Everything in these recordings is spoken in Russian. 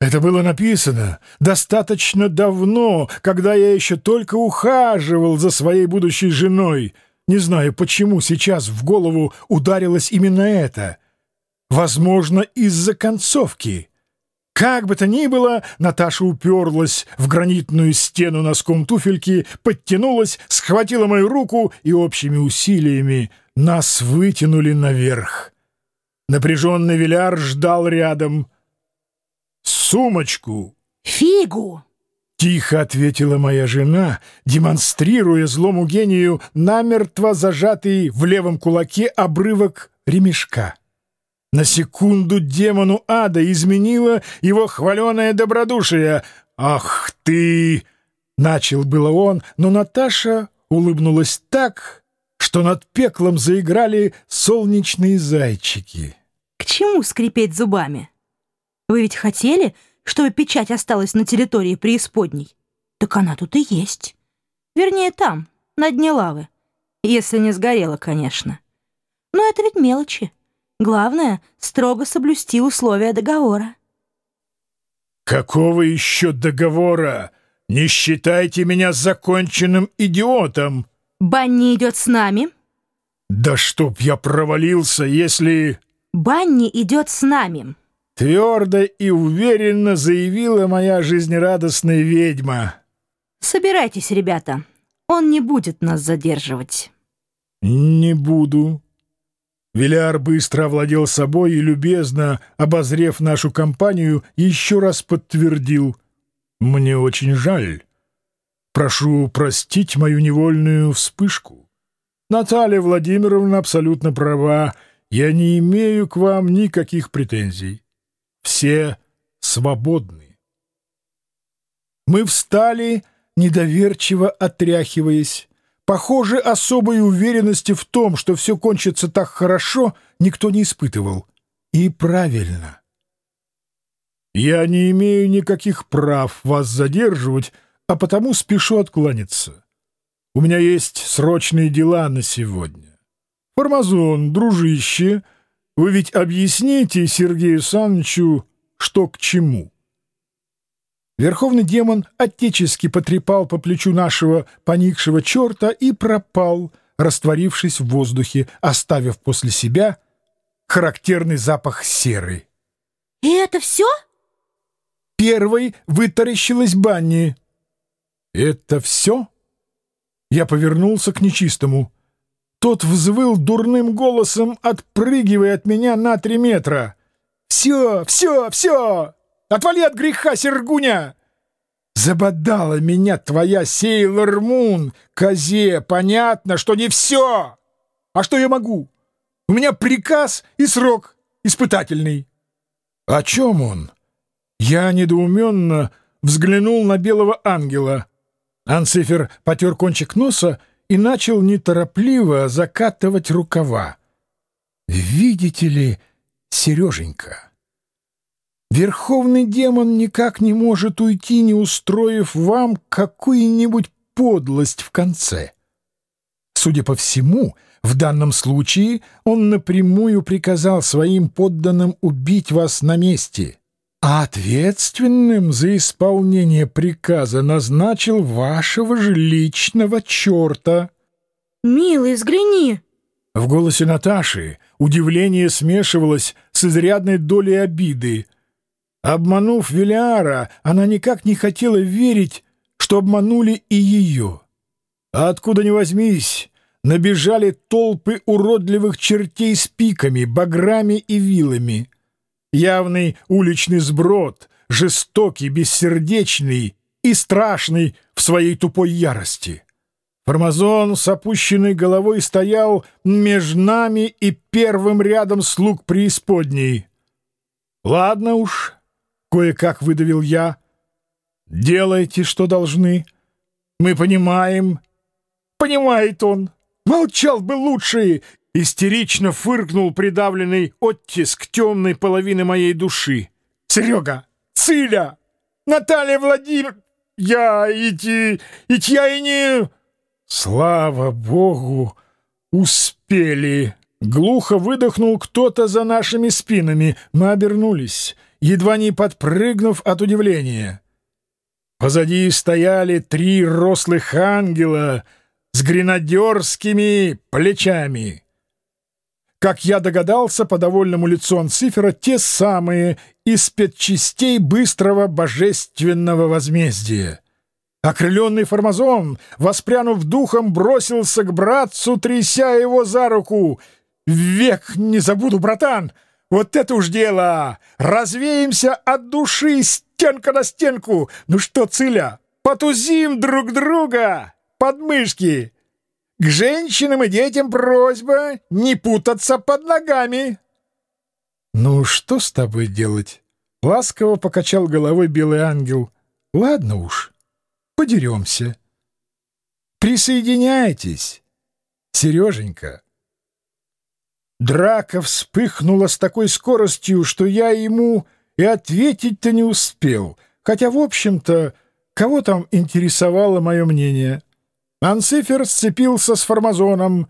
Это было написано достаточно давно, когда я еще только ухаживал за своей будущей женой. Не знаю, почему сейчас в голову ударилось именно это. Возможно, из-за концовки. Как бы то ни было, Наташа уперлась в гранитную стену носком туфельки, подтянулась, схватила мою руку и общими усилиями нас вытянули наверх. Напряженный Виляр ждал рядом. «Сумочку!» «Фигу!» — тихо ответила моя жена, демонстрируя злому гению намертво зажатый в левом кулаке обрывок ремешка. На секунду демону ада изменило его хваленое добродушие. «Ах ты!» — начал было он, но Наташа улыбнулась так, что над пеклом заиграли солнечные зайчики. «К чему скрипеть зубами? Вы ведь хотели, чтобы печать осталась на территории преисподней? Так она тут и есть. Вернее, там, на дне лавы. Если не сгорела, конечно. Но это ведь мелочи». Главное — строго соблюсти условия договора. «Какого еще договора? Не считайте меня законченным идиотом!» «Банни идет с нами». «Да чтоб я провалился, если...» «Банни идет с нами». Твердо и уверенно заявила моя жизнерадостная ведьма. «Собирайтесь, ребята. Он не будет нас задерживать». «Не буду», Виляр быстро овладел собой и, любезно обозрев нашу компанию, еще раз подтвердил. «Мне очень жаль. Прошу простить мою невольную вспышку. Наталья Владимировна абсолютно права. Я не имею к вам никаких претензий. Все свободны». Мы встали, недоверчиво отряхиваясь. Похоже, особой уверенности в том, что все кончится так хорошо, никто не испытывал. И правильно. Я не имею никаких прав вас задерживать, а потому спешу откланяться. У меня есть срочные дела на сегодня. Формазон, дружище, вы ведь объясните Сергею Санычу, что к чему. Верховный демон отечески потрепал по плечу нашего поникшего черта и пропал, растворившись в воздухе, оставив после себя характерный запах серы. «И это все?» Первой вытаращилась Банни. «Это все?» Я повернулся к нечистому. Тот взвыл дурным голосом, отпрыгивая от меня на три метра. «Все, все, все! Отвали от греха, Сергуня!» Забодала меня твоя Сейлор Мун, козе, понятно, что не все. А что я могу? У меня приказ и срок испытательный. О чем он? Я недоуменно взглянул на белого ангела. Анцифер потер кончик носа и начал неторопливо закатывать рукава. «Видите ли, Сереженька...» Верховный демон никак не может уйти, не устроив вам какую-нибудь подлость в конце. Судя по всему, в данном случае он напрямую приказал своим подданным убить вас на месте, а ответственным за исполнение приказа назначил вашего же личного черта. «Милый, взгляни!» В голосе Наташи удивление смешивалось с изрядной долей обиды — Обманув Велиара, она никак не хотела верить, что обманули и ее. А откуда ни возьмись, набежали толпы уродливых чертей с пиками, баграми и вилами. Явный уличный сброд, жестокий, бессердечный и страшный в своей тупой ярости. Формазон с опущенной головой стоял между нами и первым рядом слуг преисподней. Ладно уж, Кое-как выдавил я. «Делайте, что должны. Мы понимаем». «Понимает он. Молчал бы лучше!» Истерично фыркнул придавленный оттиск темной половины моей души. «Серега! Циля! Наталья Владимир... Я идти... Ведь я и не...» «Слава богу! Успели!» Глухо выдохнул кто-то за нашими спинами. Мы обернулись. едва не подпрыгнув от удивления. Позади стояли три рослых ангела с гренадерскими плечами. Как я догадался по довольному лицу Анцифера, те самые из спецчастей быстрого божественного возмездия. Окрыленный формазон, воспрянув духом, бросился к братцу, тряся его за руку. «Век не забуду, братан! Вот это уж дело! Развеемся от души стенка на стенку! Ну что, Циля, потузим друг друга! Подмышки!» К женщинам и детям просьба не путаться под ногами. «Ну, что с тобой делать?» — ласково покачал головой белый ангел. «Ладно уж, подеремся. Присоединяйтесь, Сереженька». Драка вспыхнула с такой скоростью, что я ему и ответить-то не успел, хотя, в общем-то, кого там интересовало мое мнение — Анцифер сцепился с формазоном.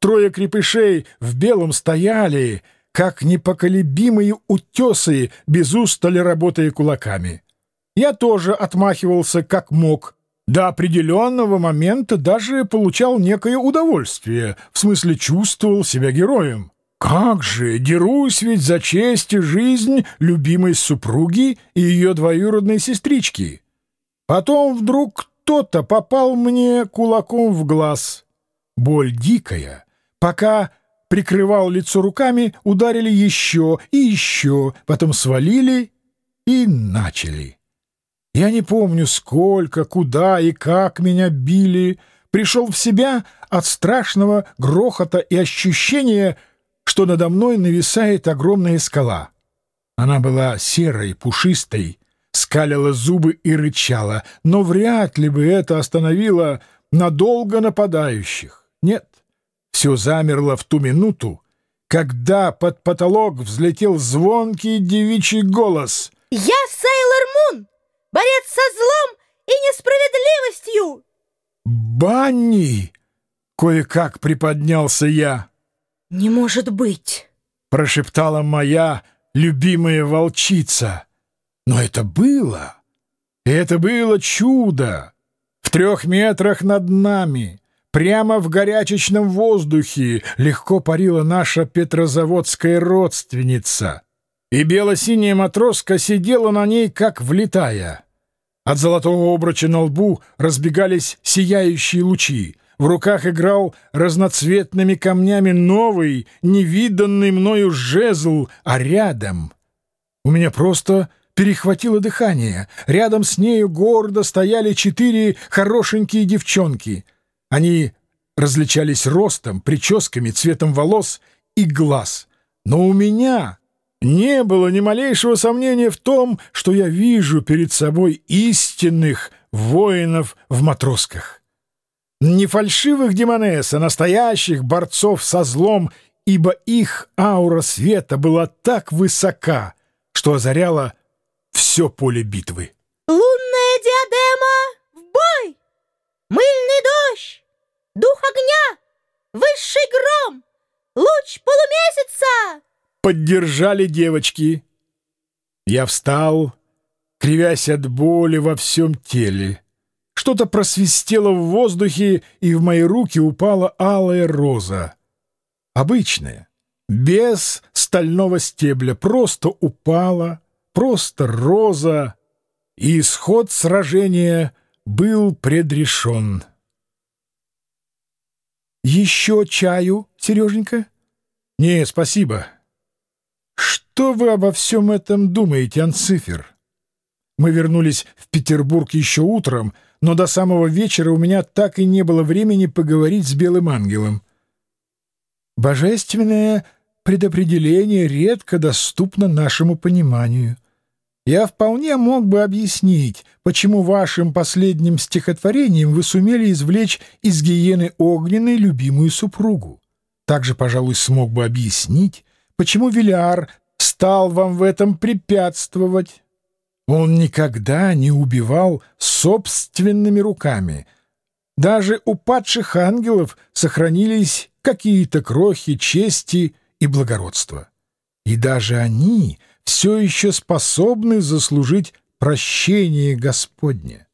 Трое крепышей в белом стояли, как непоколебимые утесы, без устали работая кулаками. Я тоже отмахивался как мог. До определенного момента даже получал некое удовольствие, в смысле чувствовал себя героем. Как же, дерусь ведь за честь и жизнь любимой супруги и ее двоюродной сестрички. Потом вдруг кто-то попал мне кулаком в глаз. Боль дикая. Пока прикрывал лицо руками, ударили еще и еще, потом свалили и начали. Я не помню, сколько, куда и как меня били. Пришел в себя от страшного грохота и ощущения, что надо мной нависает огромная скала. Она была серой, пушистой, скалила зубы и рычала, но вряд ли бы это остановило надолго нападающих. Нет, все замерло в ту минуту, когда под потолок взлетел звонкий девичий голос. «Я Сейлор Мун, борец со злом и несправедливостью!» «Банни!» — кое-как приподнялся я. «Не может быть!» — прошептала моя любимая волчица. Но это было. И это было чудо. В трех метрах над нами, прямо в горячечном воздухе, легко парила наша петрозаводская родственница. И бело-синяя матроска сидела на ней, как влитая. От золотого обруча на лбу разбегались сияющие лучи. В руках играл разноцветными камнями новый, невиданный мною жезл, а рядом... У меня просто перехватило дыхание. Рядом с нею гордо стояли четыре хорошенькие девчонки. Они различались ростом, прическами, цветом волос и глаз. Но у меня не было ни малейшего сомнения в том, что я вижу перед собой истинных воинов в матросках. Не фальшивых демонесс, а настоящих борцов со злом, ибо их аура света была так высока, что озаряла все поле битвы. «Лунная диадема! В бой! Мыльный дождь! Дух огня! Высший гром! Луч полумесяца!» Поддержали девочки. Я встал, кривясь от боли во всем теле. Что-то просвистело в воздухе, и в мои руки упала алая роза. Обычная, без стального стебля, просто упала — просто роза, и исход сражения был предрешен. «Еще чаю, Сереженька?» «Не, спасибо». «Что вы обо всем этом думаете, Анцифер?» Мы вернулись в Петербург еще утром, но до самого вечера у меня так и не было времени поговорить с Белым Ангелом. Божественное предопределение редко доступно нашему пониманию — я вполне мог бы объяснить, почему вашим последним стихотворением вы сумели извлечь из гиены огненной любимую супругу. Также, пожалуй, смог бы объяснить, почему Виляр стал вам в этом препятствовать. Он никогда не убивал собственными руками. Даже у падших ангелов сохранились какие-то крохи чести и благородства. И даже они все еще способны заслужить прощение Господне.